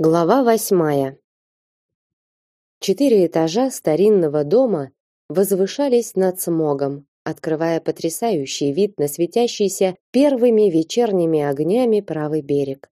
Глава восьмая. Четыре этажа старинного дома возвышались над смогом, открывая потрясающий вид на светящийся первыми вечерними огнями правый берег,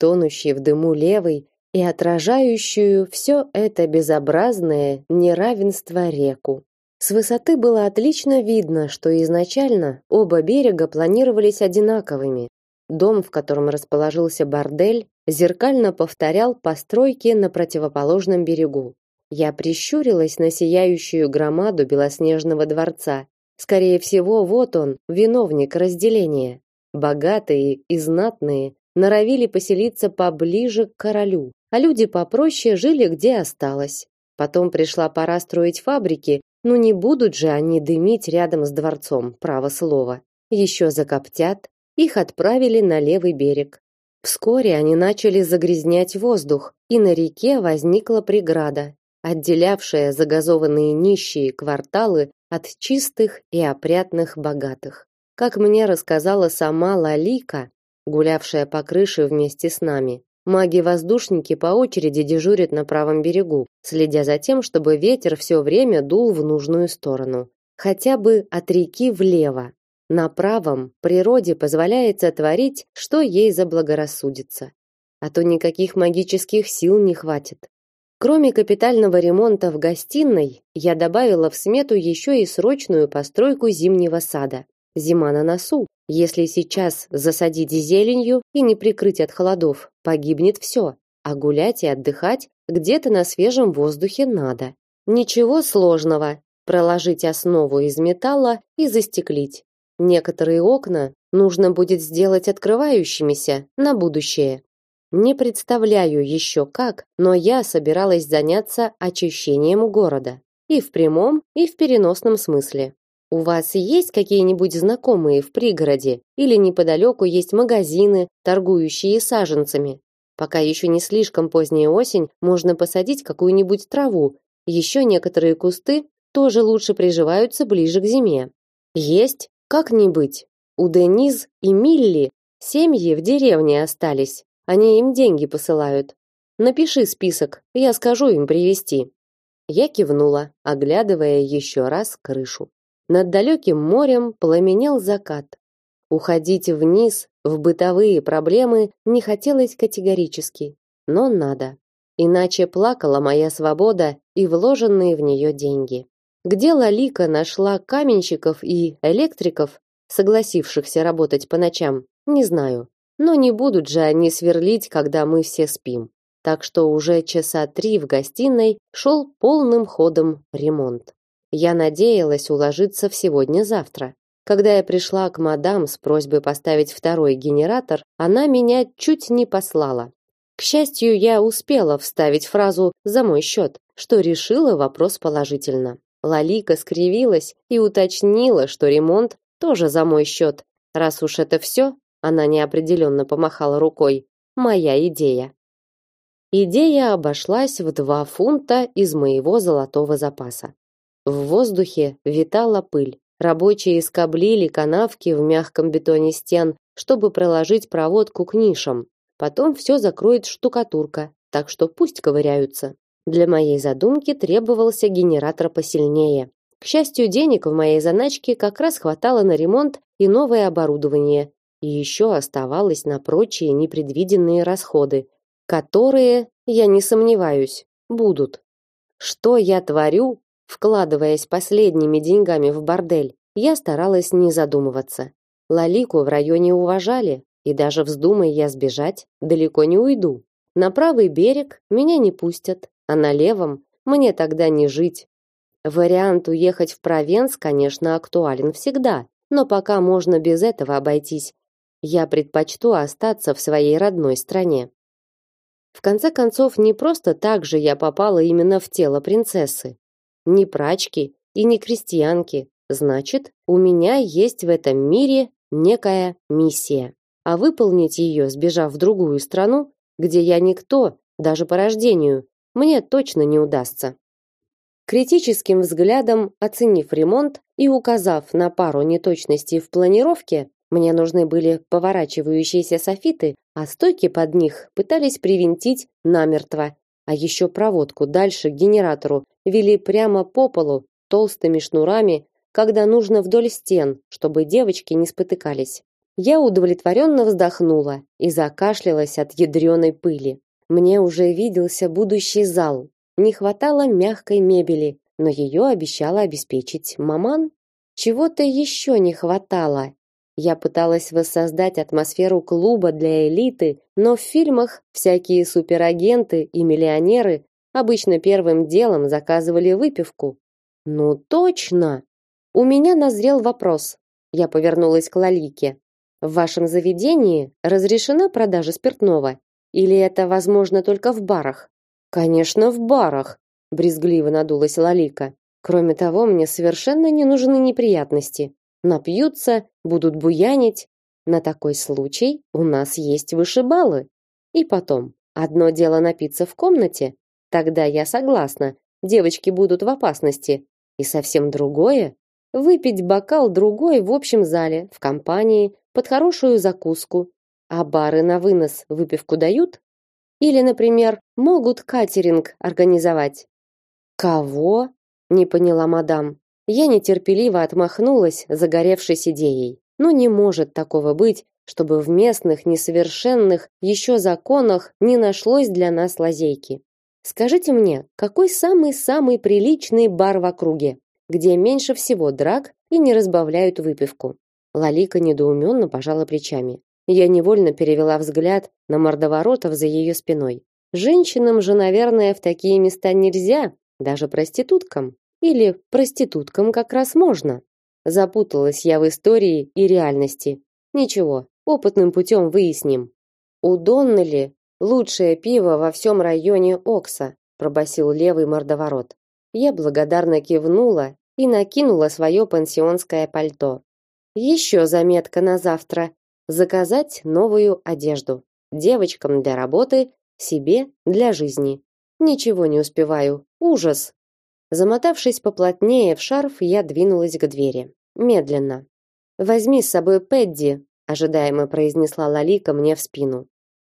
тонущий в дыму левый и отражающую все это безобразное неравенство реку. С высоты было отлично видно, что изначально оба берега планировались одинаковыми. Дом, в котором расположился бордель, зеркально повторял постройки на противоположном берегу. Я прищурилась на сияющую громаду белоснежного дворца. Скорее всего, вот он, виновник разделения. Богатые и знатные норовили поселиться поближе к королю, а люди попроще жили где осталось. Потом пришла пора строить фабрики, но не будут же они дымить рядом с дворцом, право слово. Еще закоптят, их отправили на левый берег. Вскоре они начали загрязнять воздух, и на реке возникла преграда, отделявшая загазованные нищие кварталы от чистых и опрятных богатых. Как мне рассказала сама Лалика, гулявшая по крыше вместе с нами, маги-воздушники по очереди дежурят на правом берегу, следя за тем, чтобы ветер все время дул в нужную сторону, хотя бы от реки влево, на правом природе позволяется творить, что ей заблагорассудится. А то никаких магических сил не хватит. Кроме капитального ремонта в гостиной, я добавила в смету еще и срочную постройку зимнего сада. Зима на носу. Если сейчас засадить зеленью и не прикрыть от холодов, погибнет все. А гулять и отдыхать где-то на свежем воздухе надо. Ничего сложного. Проложить основу из металла и застеклить. Некоторые окна нужно будет сделать открывающимися на будущее. Не представляю еще как, но я собиралась заняться очищением города. И в прямом, и в переносном смысле. У вас есть какие-нибудь знакомые в пригороде или неподалеку есть магазины, торгующие саженцами? Пока еще не слишком поздняя осень, можно посадить какую-нибудь траву. Еще некоторые кусты тоже лучше приживаются ближе к зиме. Есть, как не быть? У Дениз и Милли семьи в деревне остались. Они им деньги посылают. Напиши список, я скажу им привезти. Я кивнула, оглядывая еще раз крышу. Над далеким морем пламенел закат. Уходить вниз в бытовые проблемы не хотелось категорически, но надо. Иначе плакала моя свобода и вложенные в нее деньги. Где Лалика нашла каменщиков и электриков, согласившихся работать по ночам, не знаю. Но не будут же они сверлить, когда мы все спим. Так что уже часа три в гостиной шел полным ходом ремонт. Я надеялась уложиться в сегодня-завтра. Когда я пришла к мадам с просьбой поставить второй генератор, она меня чуть не послала. К счастью, я успела вставить фразу «за мой счет», что решила вопрос положительно. Лалика скривилась и уточнила, что ремонт тоже за мой счет. Раз уж это все, она неопределенно помахала рукой. Моя идея. Идея обошлась в два фунта из моего золотого запаса. В воздухе витала пыль. Рабочие скоблили канавки в мягком бетоне стен, чтобы проложить проводку к нишам. Потом все закроет штукатурка, так что пусть ковыряются. Для моей задумки требовался генератор посильнее. К счастью, денег в моей заначке как раз хватало на ремонт и новое оборудование, и еще оставалось на прочие непредвиденные расходы, которые, я не сомневаюсь, будут. Что я творю, вкладываясь последними деньгами в бордель, я старалась не задумываться. Лалику в районе уважали, и даже вздумай я сбежать, далеко не уйду. На правый берег меня не пустят, а на левом мне тогда не жить. Вариант уехать в Провенс, конечно, актуален всегда, но пока можно без этого обойтись. Я предпочту остаться в своей родной стране. В конце концов, не просто так же я попала именно в тело принцессы. Не прачки и не крестьянки. Значит, у меня есть в этом мире некая миссия. А выполнить ее, сбежав в другую страну, где я никто, даже по рождению, мне точно не удастся. Критическим взглядом оценив ремонт и указав на пару неточностей в планировке, Мне нужны были поворачивающиеся софиты, а стойки под них пытались привинтить намертво. А еще проводку дальше к генератору вели прямо по полу толстыми шнурами, когда нужно вдоль стен, чтобы девочки не спотыкались. Я удовлетворенно вздохнула и закашлялась от ядреной пыли. Мне уже виделся будущий зал. Не хватало мягкой мебели, но ее обещала обеспечить маман. Чего-то еще не хватало. Я пыталась воссоздать атмосферу клуба для элиты, но в фильмах всякие суперагенты и миллионеры обычно первым делом заказывали выпивку. Ну точно. У меня назрел вопрос. Я повернулась к Лалике. В вашем заведении разрешена продажа спиртного или это возможно только в барах? Конечно, в барах, брезгливо надулась Лалика. Кроме того, мне совершенно не нужны неприятности. Напьются, будут буянить. На такой случай у нас есть вышибалы. И потом, одно дело напиться в комнате, тогда я согласна. Девочки будут в опасности. И совсем другое выпить бокал другой в общем зале, в компании, под хорошую закуску. А бары на вынос выпивку дают? Или, например, могут катеринг организовать? Кого? Не поняла мадам. Я нетерпеливо отмахнулась, загоревшись идеей. Ну не может такого быть, чтобы в местных несовершенных еще законах не нашлось для нас лазейки. Скажите мне, какой самый-самый приличный бар в округе? где меньше всего драк и не разбавляют выпивку. Лалика недоуменно пожала плечами. Я невольно перевела взгляд на мордоворотов за ее спиной. Женщинам же, наверное, в такие места нельзя, даже проституткам. Или проституткам как раз можно. Запуталась я в истории и реальности. Ничего, опытным путем выясним. У Доннелли лучшее пиво во всем районе Окса, пробасил левый мордоворот. Я благодарно кивнула и накинула свое пансионское пальто. Еще заметка на завтра: заказать новую одежду. Девочкам для работы, себе для жизни. Ничего не успеваю. Ужас. Замотавшись поплотнее в шарф, я двинулась к двери. Медленно. Возьми с собой Пэдди, ожидаемо произнесла Лалика мне в спину.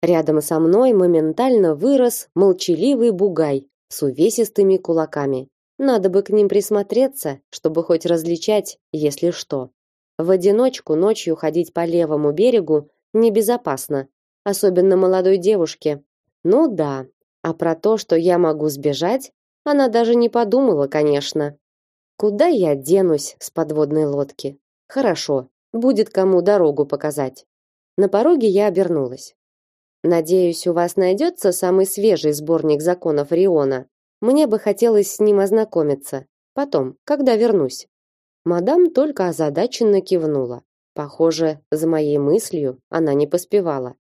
Рядом со мной моментально вырос молчаливый бугай с увесистыми кулаками. Надо бы к ним присмотреться, чтобы хоть различать, если что. В одиночку ночью ходить по левому берегу небезопасно, особенно молодой девушке. Ну да, а про то, что я могу сбежать, она даже не подумала, конечно. Куда я денусь с подводной лодки? Хорошо, будет кому дорогу показать. На пороге я обернулась. Надеюсь, у вас найдется самый свежий сборник законов Риона. Мне бы хотелось с ним ознакомиться. Потом, когда вернусь. Мадам только озадаченно кивнула. Похоже, за моей мыслью она не поспевала.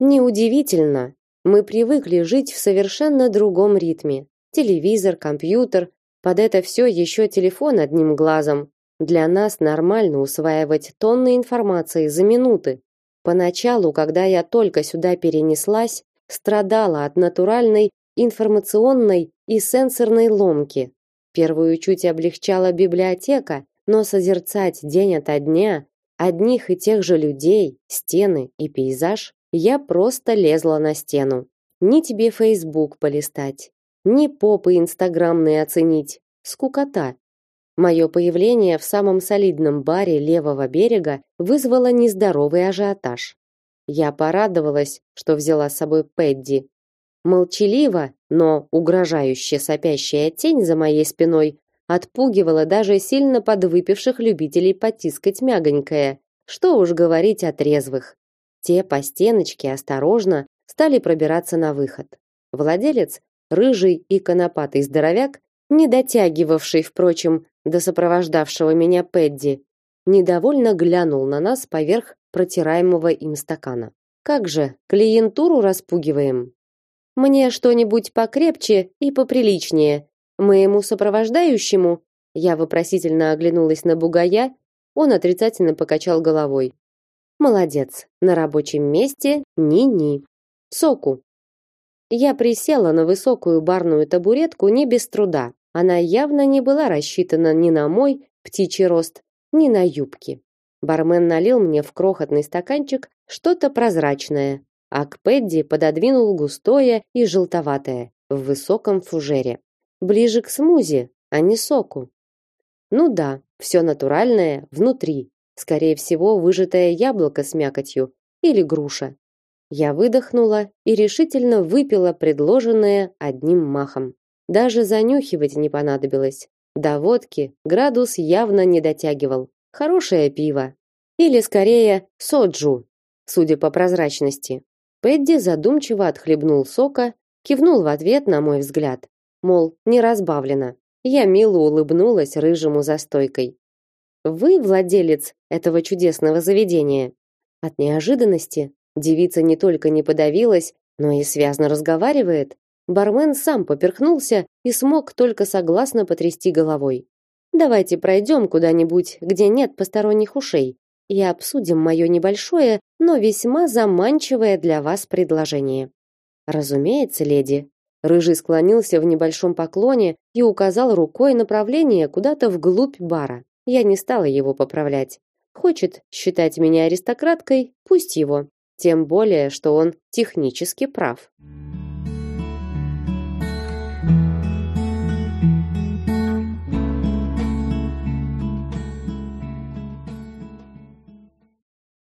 Неудивительно. Мы привыкли жить в совершенно другом ритме. Телевизор, компьютер, под это все еще телефон одним глазом. Для нас нормально усваивать тонны информации за минуты. Поначалу, когда я только сюда перенеслась, страдала от натуральной информационной и сенсорной ломки. Первую чуть облегчала библиотека, но созерцать день ото дня одних и тех же людей, стены и пейзаж, я просто лезла на стену. Ни тебе Facebook полистать, ни попы инстаграмные оценить. Скукота. Мое появление в самом солидном баре левого берега вызвало нездоровый ажиотаж. Я порадовалась, что взяла с собой Пэдди. Молчаливо, но угрожающе сопящая тень за моей спиной отпугивала даже сильно подвыпивших любителей потискать мягонькое. Что уж говорить о трезвых. Те по стеночке осторожно стали пробираться на выход. Владелец, рыжий и конопатый здоровяк, не дотягивавший, впрочем, до сопровождавшего меня Пэдди, недовольно глянул на нас поверх протираемого им стакана. Как же, клиентуру распугиваем. Мне что-нибудь покрепче и поприличнее. Моему сопровождающему я вопросительно оглянулась на бугая, он отрицательно покачал головой. Молодец. На рабочем месте ни-ни. Соку. Я присела на высокую барную табуретку не без труда. Она явно не была рассчитана ни на мой птичий рост, ни на юбки. Бармен налил мне в крохотный стаканчик что-то прозрачное, а к Пэдди пододвинул густое и желтоватое в высоком фужере. Ближе к смузи, а не соку. Ну да, все натуральное внутри. Скорее всего, выжатое яблоко с мякотью или груша. Я выдохнула и решительно выпила предложенное одним махом. Даже занюхивать не понадобилось. До водки градус явно не дотягивал. Хорошее пиво. Или скорее соджу, судя по прозрачности. Пэдди задумчиво отхлебнул сока, кивнул в ответ на мой взгляд. Мол, не разбавлено. Я мило улыбнулась рыжему за стойкой. Вы владелец этого чудесного заведения. От неожиданности девица не только не подавилась, но и связно разговаривает. Бармен сам поперхнулся и смог только согласно потрясти головой. Давайте пройдем куда-нибудь, где нет посторонних ушей, и обсудим мое небольшое, но весьма заманчивое для вас предложение. Разумеется, леди. Рыжий склонился в небольшом поклоне и указал рукой направление куда-то вглубь бара. Я не стала его поправлять. Хочет считать меня аристократкой, пусть его. Тем более, что он технически прав.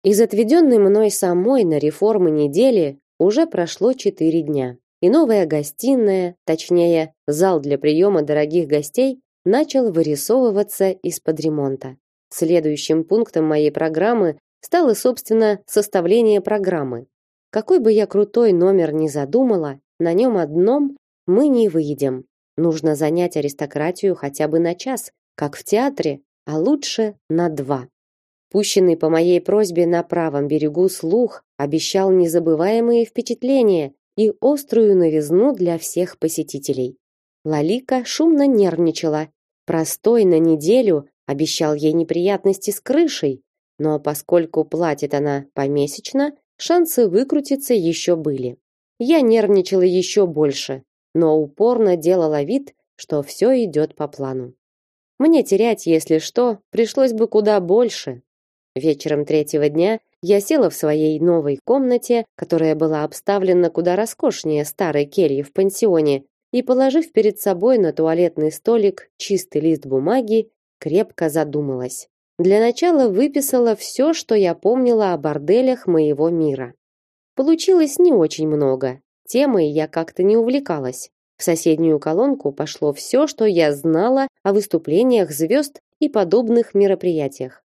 Из отведенной мной самой на реформы недели уже прошло четыре дня. И новая гостиная, точнее, зал для приема дорогих гостей, начал вырисовываться из-под ремонта. Следующим пунктом моей программы стало, собственно, составление программы. Какой бы я крутой номер ни задумала, на нем одном мы не выйдем. Нужно занять аристократию хотя бы на час, как в театре, а лучше на два. Пущенный по моей просьбе на правом берегу слух обещал незабываемые впечатления и острую новизну для всех посетителей. Лалика шумно нервничала. Простой на неделю обещал ей неприятности с крышей, но поскольку платит она помесячно, шансы выкрутиться еще были. Я нервничала еще больше, но упорно делала вид, что все идет по плану. Мне терять, если что, пришлось бы куда больше, Вечером третьего дня я села в своей новой комнате, которая была обставлена куда роскошнее старой кельи в пансионе, и, положив перед собой на туалетный столик чистый лист бумаги, крепко задумалась. Для начала выписала все, что я помнила о борделях моего мира. Получилось не очень много. Темой я как-то не увлекалась. В соседнюю колонку пошло все, что я знала о выступлениях звезд и подобных мероприятиях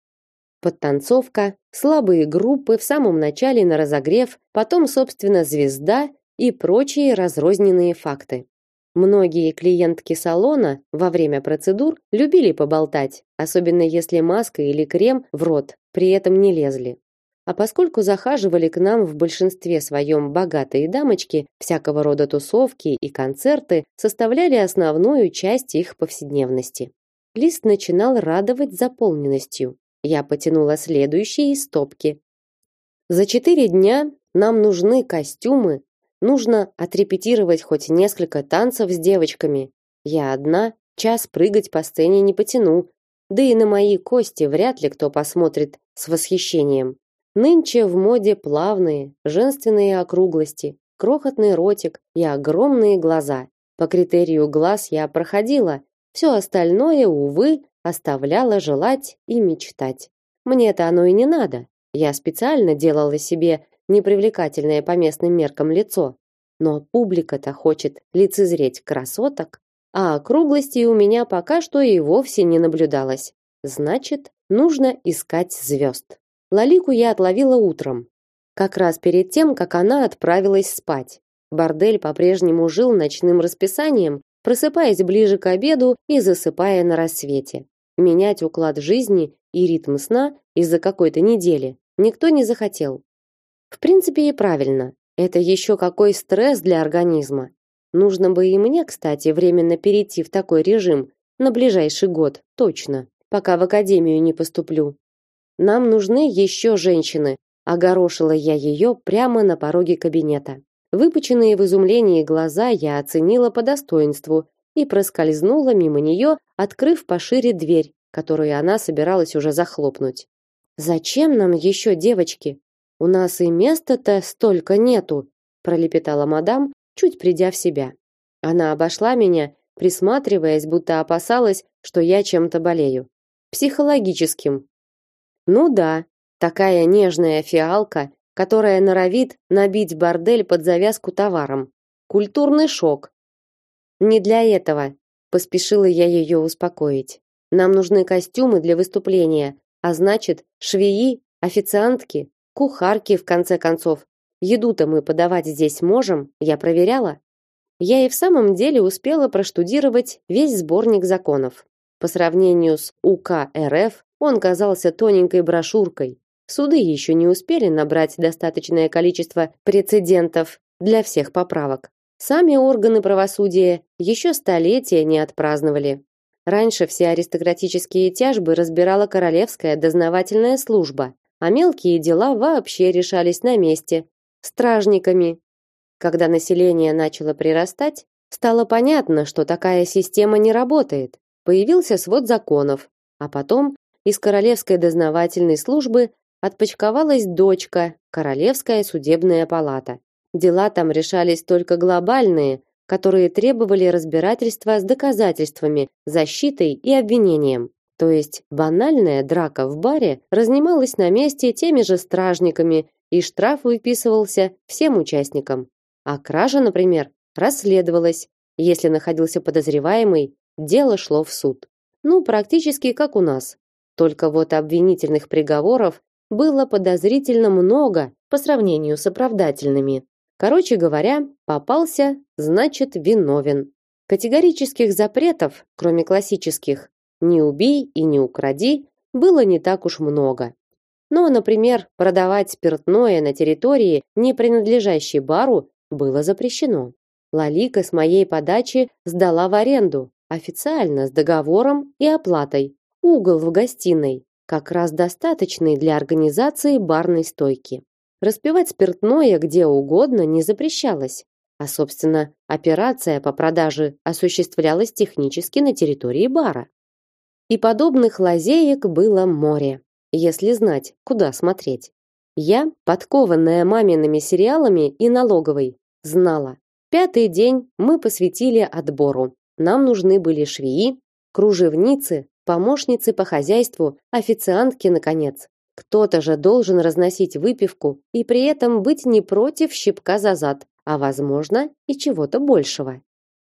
подтанцовка, слабые группы в самом начале на разогрев, потом, собственно, звезда и прочие разрозненные факты. Многие клиентки салона во время процедур любили поболтать, особенно если маска или крем в рот при этом не лезли. А поскольку захаживали к нам в большинстве своем богатые дамочки, всякого рода тусовки и концерты составляли основную часть их повседневности. Лист начинал радовать заполненностью. Я потянула следующие из стопки. За четыре дня нам нужны костюмы, нужно отрепетировать хоть несколько танцев с девочками. Я одна, час прыгать по сцене не потяну, да и на мои кости вряд ли кто посмотрит с восхищением. Нынче в моде плавные, женственные округлости, крохотный ротик и огромные глаза. По критерию глаз я проходила, все остальное, увы, оставляло желать и мечтать. Мне-то оно и не надо. Я специально делала себе непривлекательное по местным меркам лицо. Но публика-то хочет лицезреть красоток, а округлости у меня пока что и вовсе не наблюдалось. Значит, нужно искать звезд. Лалику я отловила утром, как раз перед тем, как она отправилась спать. Бордель по-прежнему жил ночным расписанием, просыпаясь ближе к обеду и засыпая на рассвете. Менять уклад жизни и ритм сна из-за какой-то недели никто не захотел. В принципе, и правильно. Это еще какой стресс для организма. Нужно бы и мне, кстати, временно перейти в такой режим на ближайший год, точно, пока в академию не поступлю. Нам нужны еще женщины, огорошила я ее прямо на пороге кабинета. Выпученные в изумлении глаза я оценила по достоинству и проскользнула мимо нее, открыв пошире дверь, которую она собиралась уже захлопнуть. Зачем нам еще девочки? У нас и места-то столько нету, пролепетала мадам, чуть придя в себя. Она обошла меня, присматриваясь, будто опасалась, что я чем-то болею. Психологическим. Ну да, такая нежная фиалка, которая норовит набить бордель под завязку товаром. Культурный шок. Не для этого, поспешила я ее успокоить. Нам нужны костюмы для выступления, а значит, швеи, официантки, кухарки в конце концов. Еду-то мы подавать здесь можем, я проверяла. Я и в самом деле успела проштудировать весь сборник законов. По сравнению с УК РФ, он казался тоненькой брошюркой. Суды еще не успели набрать достаточное количество прецедентов для всех поправок. Сами органы правосудия еще столетия не отпраздновали. Раньше все аристократические тяжбы разбирала королевская дознавательная служба, а мелкие дела вообще решались на месте стражниками. Когда население начало прирастать, стало понятно, что такая система не работает. Появился свод законов, а потом из королевской дознавательной службы отпочковалась дочка, королевская судебная палата. Дела там решались только глобальные, которые требовали разбирательства с доказательствами, защитой и обвинением. То есть банальная драка в баре разнималась на месте теми же стражниками, и штраф выписывался всем участникам. А кража, например, расследовалась. Если находился подозреваемый, дело шло в суд. Ну, практически как у нас. Только вот обвинительных приговоров было подозрительно много по сравнению с оправдательными. Короче говоря, попался, значит, виновен. Категорических запретов, кроме классических «не убей и не укради», было не так уж много. Но, например, продавать спиртное на территории, не принадлежащей бару, было запрещено. Лалика с моей подачи сдала в аренду, официально с договором и оплатой, угол в гостиной, как раз достаточный для организации барной стойки. Распивать спиртное где угодно не запрещалось, а, собственно, операция по продаже осуществлялась технически на территории бара. И подобных лазеек было море, если знать, куда смотреть. Я, подкованная мамиными сериалами и налоговой, знала. Пятый день мы посвятили отбору. Нам нужны были швеи, кружевницы, помощницы по хозяйству, официантки наконец. Кто-то же должен разносить выпивку и при этом быть не против щипка за зад, а возможно, и чего-то большего.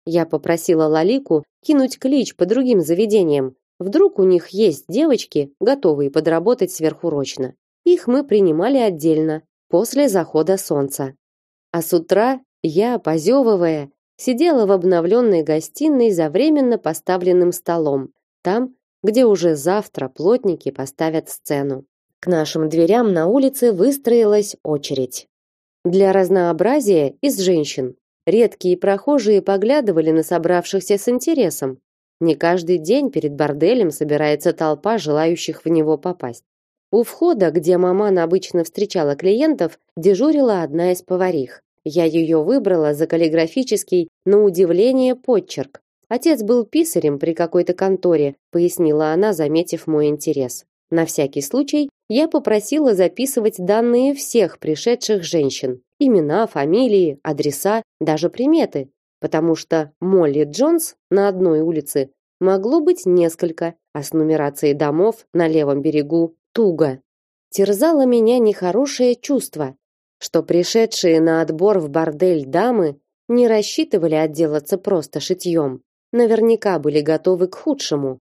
Я попросила Лалику кинуть клич по другим заведениям. Вдруг у них есть девочки, готовые подработать сверхурочно. Их мы принимали отдельно, после захода солнца. А с утра я, позевывая, сидела в обновленной гостиной за временно поставленным столом, там, где уже завтра плотники поставят сцену. К нашим дверям на улице выстроилась очередь. Для разнообразия из женщин. Редкие прохожие поглядывали на собравшихся с интересом. Не каждый день перед борделем собирается толпа желающих в него попасть. У входа, где маман обычно встречала клиентов, дежурила одна из поварих. Я ее выбрала за каллиграфический, на удивление, подчерк. Отец был писарем при какой-то конторе, пояснила она, заметив мой интерес. На всякий случай я попросила записывать данные всех пришедших женщин: имена, фамилии, адреса, даже приметы, потому что Молли Джонс на одной улице могло быть несколько, а с нумерацией домов на левом берегу туго. Терзало меня нехорошее чувство, что пришедшие на отбор в бордель дамы не рассчитывали отделаться просто шитьем. Наверняка были готовы к худшему.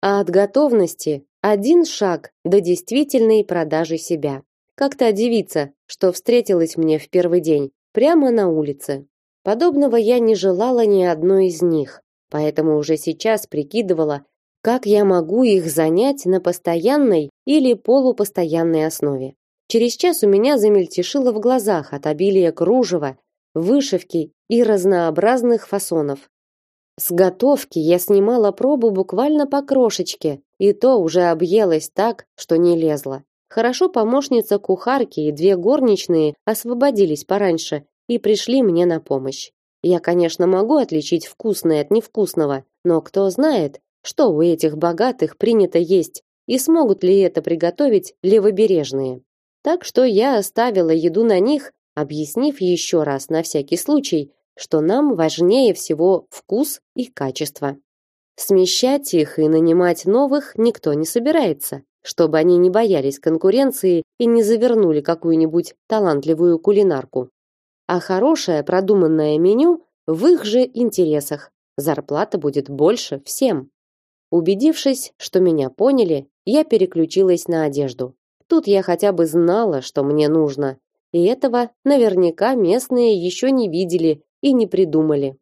А от готовности один шаг до действительной продажи себя. Как та девица, что встретилась мне в первый день, прямо на улице. Подобного я не желала ни одной из них, поэтому уже сейчас прикидывала, как я могу их занять на постоянной или полупостоянной основе. Через час у меня замельтешило в глазах от обилия кружева, вышивки и разнообразных фасонов. С готовки я снимала пробу буквально по крошечке, и то уже объелась так, что не лезла. Хорошо помощница кухарки и две горничные освободились пораньше и пришли мне на помощь. Я, конечно, могу отличить вкусное от невкусного, но кто знает, что у этих богатых принято есть и смогут ли это приготовить левобережные. Так что я оставила еду на них, объяснив еще раз на всякий случай, что нам важнее всего вкус и качество. Смещать их и нанимать новых никто не собирается, чтобы они не боялись конкуренции и не завернули какую-нибудь талантливую кулинарку. А хорошее продуманное меню в их же интересах. Зарплата будет больше всем. Убедившись, что меня поняли, я переключилась на одежду. Тут я хотя бы знала, что мне нужно, и этого наверняка местные еще не видели и не придумали.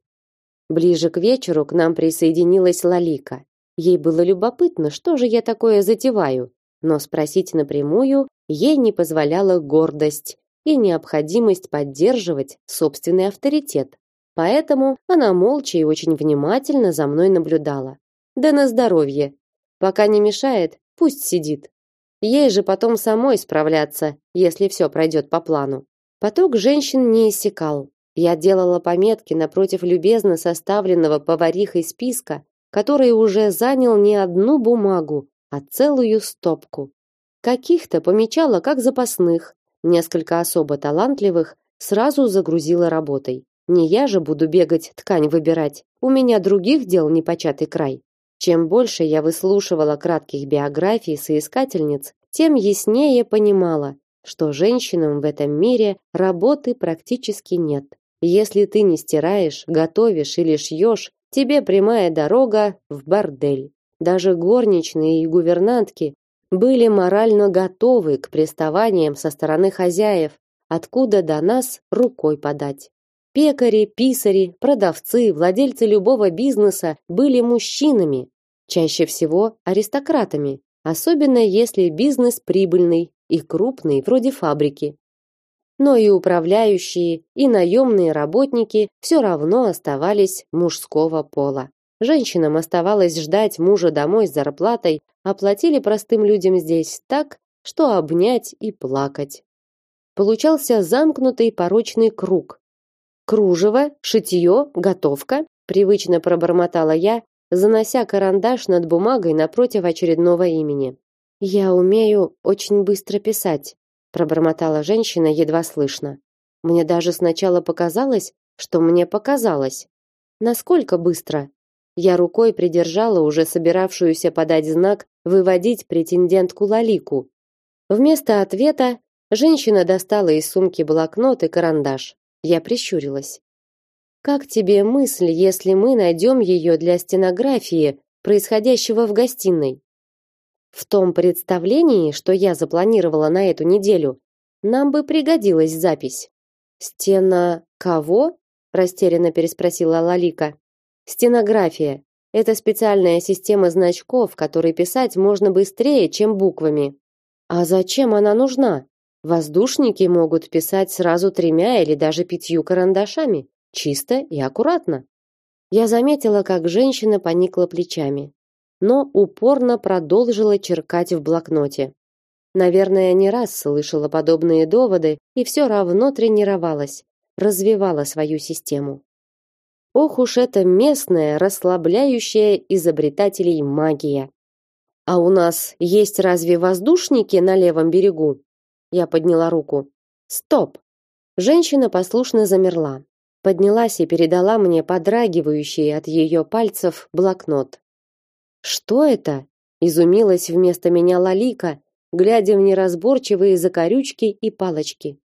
Ближе к вечеру к нам присоединилась Лалика. Ей было любопытно, что же я такое затеваю, но спросить напрямую ей не позволяла гордость и необходимость поддерживать собственный авторитет. Поэтому она молча и очень внимательно за мной наблюдала. Да на здоровье. Пока не мешает, пусть сидит. Ей же потом самой справляться, если все пройдет по плану. Поток женщин не иссякал. Я делала пометки напротив любезно составленного поварихой списка, который уже занял не одну бумагу, а целую стопку. Каких-то помечала как запасных, несколько особо талантливых сразу загрузила работой. Не я же буду бегать ткань выбирать. У меня других дел непочатый край. Чем больше я выслушивала кратких биографий соискательниц, тем яснее понимала, что женщинам в этом мире работы практически нет. Если ты не стираешь, готовишь или шьешь, тебе прямая дорога в бордель. Даже горничные и гувернантки были морально готовы к приставаниям со стороны хозяев, откуда до нас рукой подать. Пекари, писари, продавцы, владельцы любого бизнеса были мужчинами, чаще всего аристократами, особенно если бизнес прибыльный и крупный, вроде фабрики. Но и управляющие, и наемные работники все равно оставались мужского пола. Женщинам оставалось ждать мужа домой с зарплатой, а платили простым людям здесь так, что обнять и плакать. Получался замкнутый порочный круг, Кружево, шитье, готовка, привычно пробормотала я, занося карандаш над бумагой напротив очередного имени. Я умею очень быстро писать, пробормотала женщина едва слышно. Мне даже сначала показалось, что мне показалось. Насколько быстро? Я рукой придержала уже собиравшуюся подать знак выводить претендентку Лалику. Вместо ответа женщина достала из сумки блокнот и карандаш. Я прищурилась. Как тебе мысль, если мы найдем ее для стенографии происходящего в гостиной? В том представлении, что я запланировала на эту неделю, нам бы пригодилась запись. Стена кого? растерянно переспросила Лалика. Стенография это специальная система значков, которой писать можно быстрее, чем буквами. А зачем она нужна? Воздушники могут писать сразу тремя или даже пятью карандашами, чисто и аккуратно. Я заметила, как женщина поникла плечами, но упорно продолжила черкать в блокноте. Наверное, не раз слышала подобные доводы и все равно тренировалась, развивала свою систему. Ох уж эта местная, расслабляющая изобретателей магия. А у нас есть разве воздушники на левом берегу? Я подняла руку. Стоп. Женщина послушно замерла. Поднялась и передала мне подрагивающий от ее пальцев блокнот. Что это? изумилась вместо меня Лалика, глядя в неразборчивые закорючки и палочки.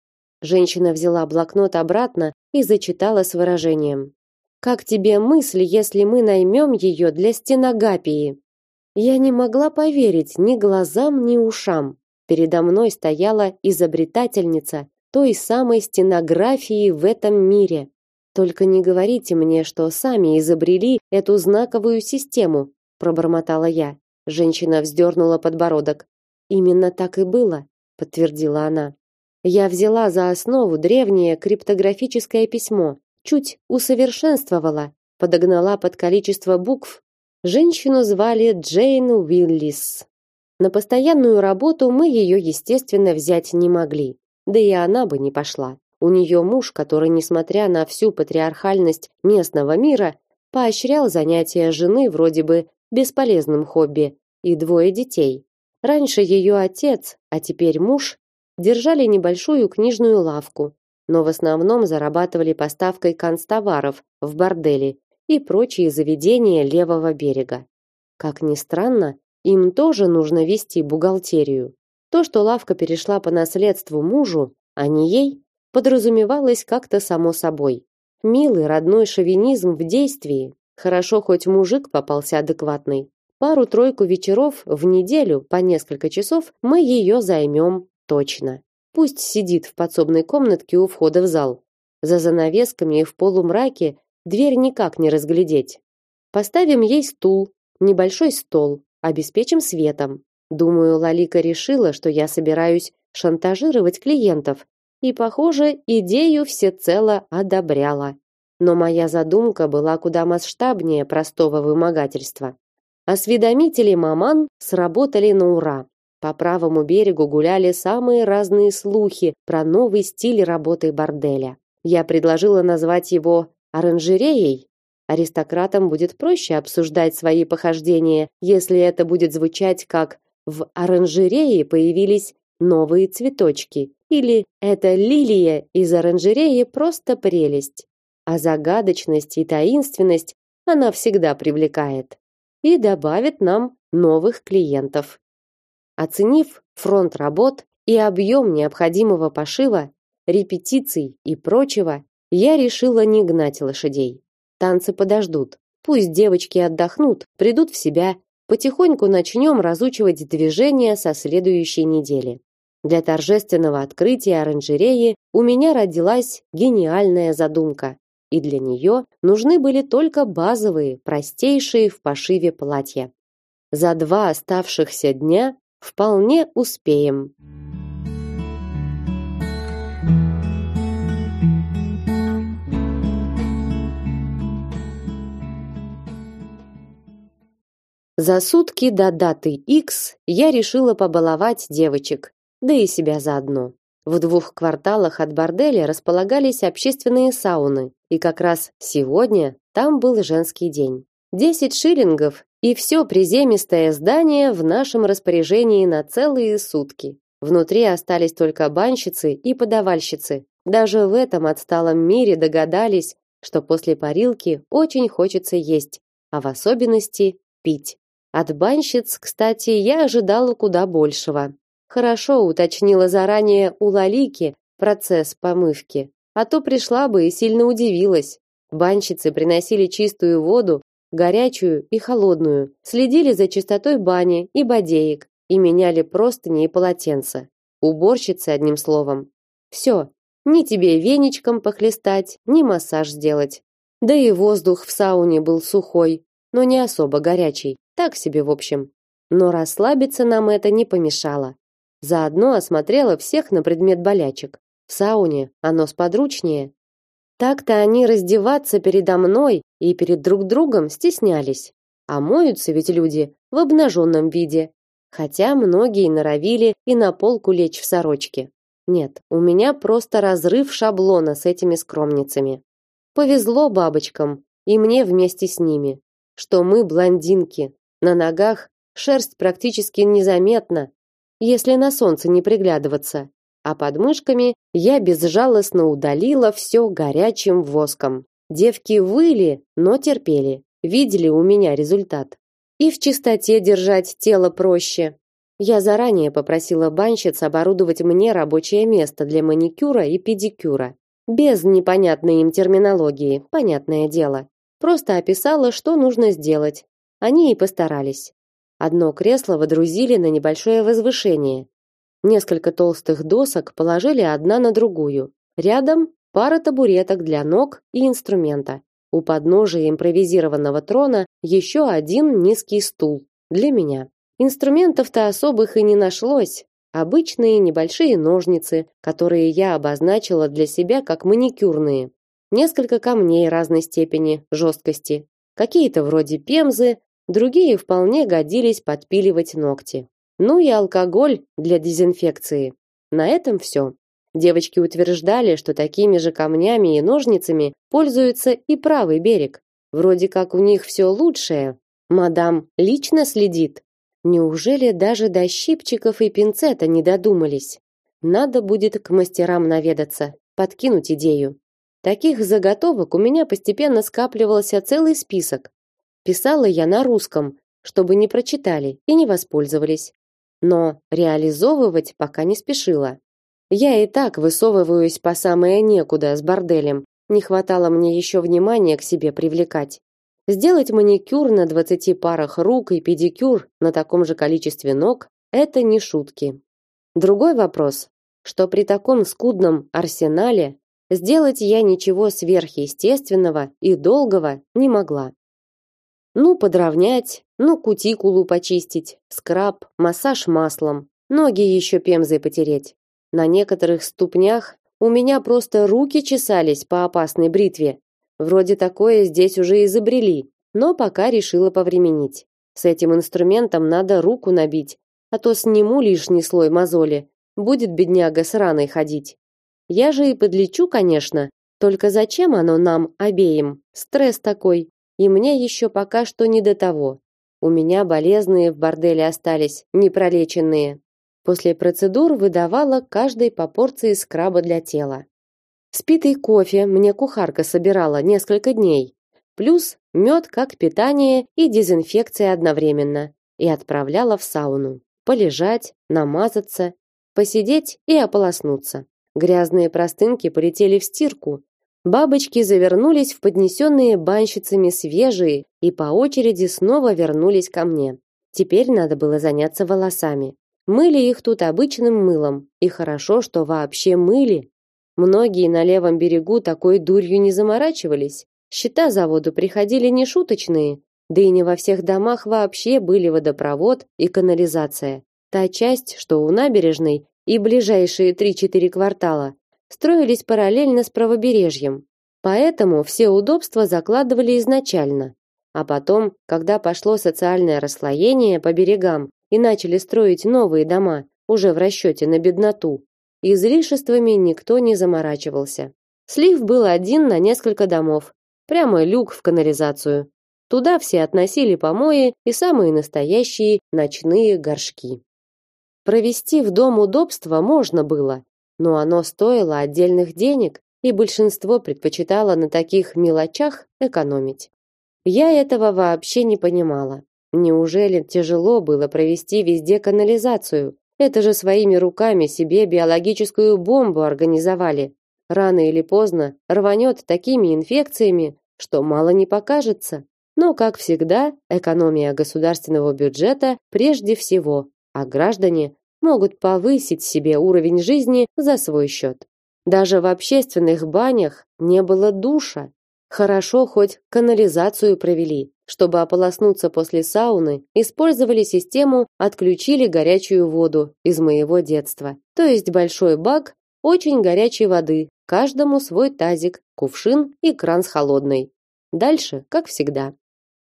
Женщина взяла блокнот обратно и зачитала с выражением: Как тебе мысль, если мы наймем ее для стеногапии? Я не могла поверить ни глазам, ни ушам. Передо мной стояла изобретательница той самой стенографии в этом мире. Только не говорите мне, что сами изобрели эту знаковую систему, пробормотала я. Женщина вздернула подбородок. Именно так и было, подтвердила она. Я взяла за основу древнее криптографическое письмо, чуть усовершенствовала, подогнала под количество букв. Женщину звали Джейн Уиллис. На постоянную работу мы ее, естественно, взять не могли. Да и она бы не пошла. У нее муж, который, несмотря на всю патриархальность местного мира, поощрял занятия жены вроде бы бесполезным хобби, и двое детей. Раньше ее отец, а теперь муж, держали небольшую книжную лавку, но в основном зарабатывали поставкой канцтоваров в бордели и прочие заведения левого берега. Как ни странно, им тоже нужно вести бухгалтерию. То, что лавка перешла по наследству мужу, а не ей, подразумевалось как-то само собой. Милый родной шовинизм в действии. Хорошо хоть мужик попался адекватный. Пару-тройку вечеров в неделю по несколько часов мы ее займем точно. Пусть сидит в подсобной комнатке у входа в зал. За занавесками и в полумраке дверь никак не разглядеть. Поставим ей стул, небольшой стол, обеспечим светом. Думаю, Лалика решила, что я собираюсь шантажировать клиентов, и, похоже, идею всецело одобряла. Но моя задумка была куда масштабнее простого вымогательства. Осведомители маман сработали на ура. По правому берегу гуляли самые разные слухи про новый стиль работы борделя. Я предложила назвать его оранжереей. Аристократам будет проще обсуждать свои похождения, если это будет звучать как в оранжерее появились новые цветочки или эта лилия из оранжереи просто прелесть. А загадочность и таинственность она всегда привлекает и добавит нам новых клиентов. Оценив фронт работ и объем необходимого пошива, репетиций и прочего, я решила не гнать лошадей. Танцы подождут. Пусть девочки отдохнут, придут в себя, потихоньку начнем разучивать движения со следующей недели. Для торжественного открытия оранжереи у меня родилась гениальная задумка, и для нее нужны были только базовые, простейшие в пошиве платья. За два оставшихся дня Вполне успеем. За сутки до даты X я решила побаловать девочек, да и себя заодно. В двух кварталах от борделя располагались общественные сауны, и как раз сегодня там был женский день. Десять шиллингов и все приземистое здание в нашем распоряжении на целые сутки. Внутри остались только банщицы и подавальщицы. Даже в этом отсталом мире догадались, что после парилки очень хочется есть, а в особенности пить. От банщиц, кстати, я ожидала куда большего. Хорошо уточнила заранее у Лалики процесс помывки, а то пришла бы и сильно удивилась. Банщицы приносили чистую воду горячую и холодную, следили за чистотой бани и бодеек и меняли простыни и полотенца. Уборщицы одним словом. Все, ни тебе веничком похлестать, ни массаж сделать. Да и воздух в сауне был сухой, но не особо горячий, так себе в общем. Но расслабиться нам это не помешало. Заодно осмотрела всех на предмет болячек. В сауне оно сподручнее, так-то они раздеваться передо мной и перед друг другом стеснялись. А моются ведь люди в обнаженном виде. Хотя многие норовили и на полку лечь в сорочке. Нет, у меня просто разрыв шаблона с этими скромницами. Повезло бабочкам, и мне вместе с ними, что мы блондинки. На ногах шерсть практически незаметна, если на солнце не приглядываться а под мышками я безжалостно удалила все горячим воском. Девки выли, но терпели. Видели у меня результат. И в чистоте держать тело проще. Я заранее попросила банщиц оборудовать мне рабочее место для маникюра и педикюра. Без непонятной им терминологии, понятное дело. Просто описала, что нужно сделать. Они и постарались. Одно кресло водрузили на небольшое возвышение, Несколько толстых досок положили одна на другую. Рядом пара табуреток для ног и инструмента. У подножия импровизированного трона еще один низкий стул для меня. Инструментов-то особых и не нашлось. Обычные небольшие ножницы, которые я обозначила для себя как маникюрные. Несколько камней разной степени жесткости. Какие-то вроде пемзы, другие вполне годились подпиливать ногти. Ну и алкоголь для дезинфекции. На этом все. Девочки утверждали, что такими же камнями и ножницами пользуется и правый берег. Вроде как у них все лучшее. Мадам лично следит. Неужели даже до щипчиков и пинцета не додумались? Надо будет к мастерам наведаться, подкинуть идею. Таких заготовок у меня постепенно скапливался целый список. Писала я на русском, чтобы не прочитали и не воспользовались. Но реализовывать пока не спешила. Я и так высовываюсь по самое некуда с борделем. Не хватало мне еще внимания к себе привлекать. Сделать маникюр на 20 парах рук и педикюр на таком же количестве ног это не шутки. Другой вопрос, что при таком скудном арсенале сделать я ничего сверхъестественного и долгого не могла. Ну, подровнять, ну, кутикулу почистить, скраб, массаж маслом, ноги еще пемзой потереть. На некоторых ступнях у меня просто руки чесались по опасной бритве. Вроде такое здесь уже изобрели, но пока решила повременить. С этим инструментом надо руку набить, а то сниму лишний слой мозоли. Будет бедняга с раной ходить. Я же и подлечу, конечно, только зачем оно нам обеим? Стресс такой. И мне еще пока что не до того. У меня болезные в борделе остались, непролеченные. После процедур выдавала каждой по порции скраба для тела. Спитый кофе мне кухарка собирала несколько дней, плюс мед как питание и дезинфекция одновременно, и отправляла в сауну. Полежать, намазаться, посидеть и ополоснуться. Грязные простынки полетели в стирку. Бабочки завернулись в поднесенные банщицами свежие и по очереди снова вернулись ко мне. Теперь надо было заняться волосами. Мыли их тут обычным мылом, и хорошо, что вообще мыли. Многие на левом берегу такой дурью не заморачивались. Счета за воду приходили не шуточные, да и не во всех домах вообще были водопровод и канализация. Та часть, что у набережной и ближайшие 3-4 квартала, строились параллельно с правобережьем. Поэтому все удобства закладывали изначально. А потом, когда пошло социальное расслоение по берегам, и начали строить новые дома, уже в расчете на бедноту, излишествами никто не заморачивался. Слив был один на несколько домов, прямо люк в канализацию. Туда все относили помои и самые настоящие ночные горшки. Провести в дом удобства можно было, но оно стоило отдельных денег, и большинство предпочитало на таких мелочах экономить. Я этого вообще не понимала. Неужели тяжело было провести везде канализацию? Это же своими руками себе биологическую бомбу организовали. Рано или поздно рванет такими инфекциями, что мало не покажется. Но, как всегда, экономия государственного бюджета прежде всего, а граждане могут повысить себе уровень жизни за свой счет. Даже в общественных банях не было душа. Хорошо хоть канализацию провели, чтобы ополоснуться после сауны, использовали систему «отключили горячую воду» из моего детства. То есть большой бак очень горячей воды, каждому свой тазик, кувшин и кран с холодной. Дальше, как всегда.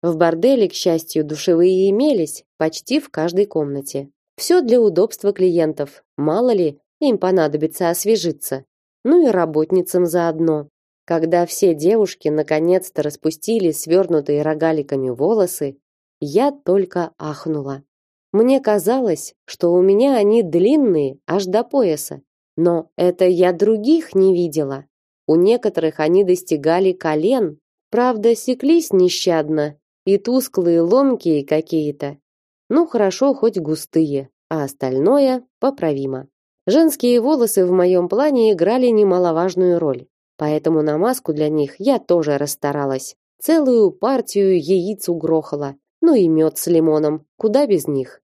В борделе, к счастью, душевые имелись почти в каждой комнате. Все для удобства клиентов. Мало ли, им понадобится освежиться. Ну и работницам заодно. Когда все девушки наконец-то распустили свернутые рогаликами волосы, я только ахнула. Мне казалось, что у меня они длинные, аж до пояса. Но это я других не видела. У некоторых они достигали колен, правда, секлись нещадно, и тусклые ломкие какие-то. Ну, хорошо, хоть густые, а остальное поправимо. Женские волосы в моем плане играли немаловажную роль. Поэтому на маску для них я тоже расстаралась. Целую партию яиц угрохала. Ну и мед с лимоном. Куда без них?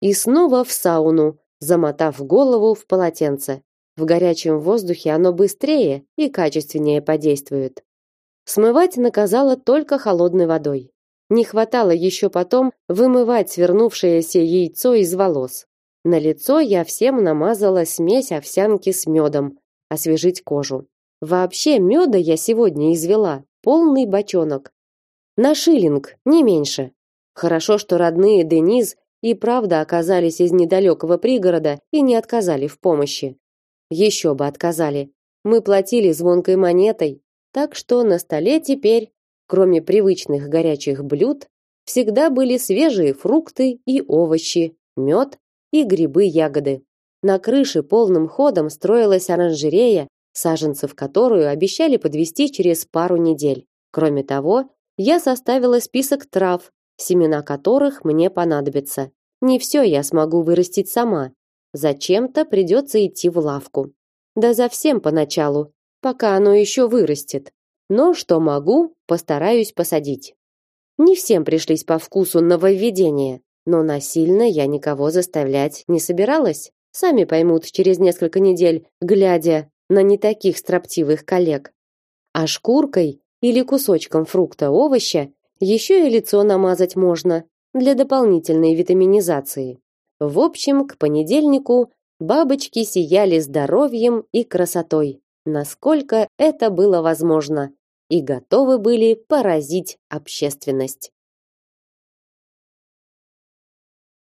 И снова в сауну, замотав голову в полотенце. В горячем воздухе оно быстрее и качественнее подействует. Смывать наказала только холодной водой. Не хватало еще потом вымывать свернувшееся яйцо из волос. На лицо я всем намазала смесь овсянки с медом, освежить кожу. Вообще меда я сегодня извела полный бочонок. На шиллинг, не меньше. Хорошо, что родные Дениз и правда оказались из недалекого пригорода и не отказали в помощи. Еще бы отказали. Мы платили звонкой монетой, так что на столе теперь, кроме привычных горячих блюд, всегда были свежие фрукты и овощи, мед и грибы-ягоды. На крыше полным ходом строилась оранжерея, саженцев которую обещали подвести через пару недель. Кроме того, я составила список трав, семена которых мне понадобятся. Не все я смогу вырастить сама. Зачем-то придется идти в лавку. Да за всем поначалу, пока оно еще вырастет. Но что могу, постараюсь посадить. Не всем пришлись по вкусу нововведения, но насильно я никого заставлять не собиралась. Сами поймут через несколько недель, глядя на не таких строптивых коллег. А шкуркой или кусочком фрукта овоща еще и лицо намазать можно для дополнительной витаминизации. В общем, к понедельнику бабочки сияли здоровьем и красотой, насколько это было возможно, и готовы были поразить общественность.